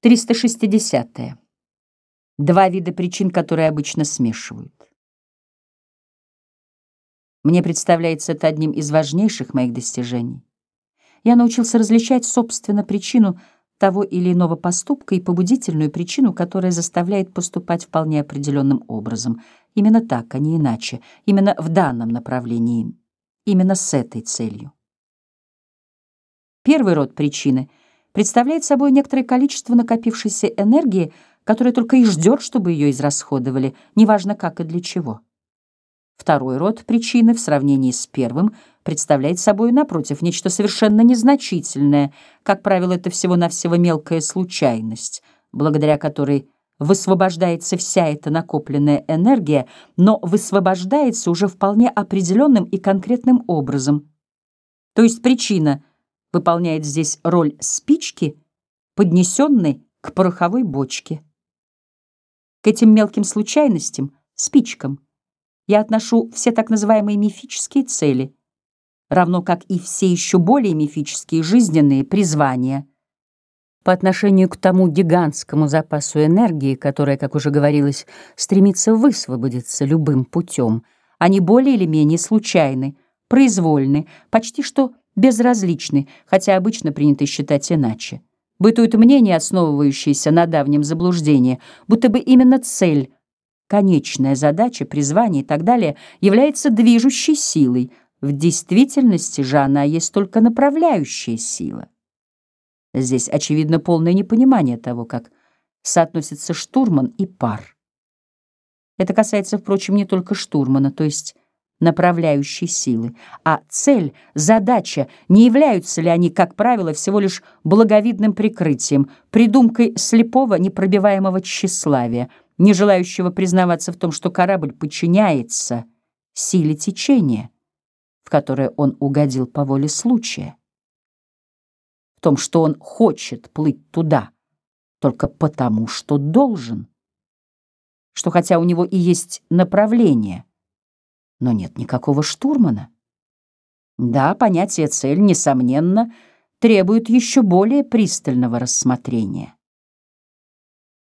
360. -е. Два вида причин, которые обычно смешивают. Мне представляется это одним из важнейших моих достижений. Я научился различать, собственно, причину того или иного поступка и побудительную причину, которая заставляет поступать вполне определенным образом. Именно так, а не иначе. Именно в данном направлении. Именно с этой целью. Первый род причины — представляет собой некоторое количество накопившейся энергии, которая только и ждет, чтобы ее израсходовали, неважно как и для чего. Второй род причины в сравнении с первым представляет собой, напротив, нечто совершенно незначительное, как правило, это всего-навсего мелкая случайность, благодаря которой высвобождается вся эта накопленная энергия, но высвобождается уже вполне определенным и конкретным образом. То есть причина — выполняет здесь роль спички, поднесенной к пороховой бочке. К этим мелким случайностям, спичкам, я отношу все так называемые мифические цели, равно как и все еще более мифические жизненные призвания. По отношению к тому гигантскому запасу энергии, которая, как уже говорилось, стремится высвободиться любым путем, они более или менее случайны, произвольны, почти что безразличны, хотя обычно принято считать иначе. Бытует мнение, основывающееся на давнем заблуждении, будто бы именно цель, конечная задача, призвание и так далее является движущей силой. В действительности же она есть только направляющая сила. Здесь, очевидно, полное непонимание того, как соотносятся штурман и пар. Это касается, впрочем, не только штурмана, то есть направляющей силы, а цель, задача, не являются ли они, как правило, всего лишь благовидным прикрытием, придумкой слепого непробиваемого тщеславия, не желающего признаваться в том, что корабль подчиняется силе течения, в которое он угодил по воле случая, в том, что он хочет плыть туда только потому, что должен, что хотя у него и есть направление, но нет никакого штурмана. Да, понятие «цель», несомненно, требует еще более пристального рассмотрения.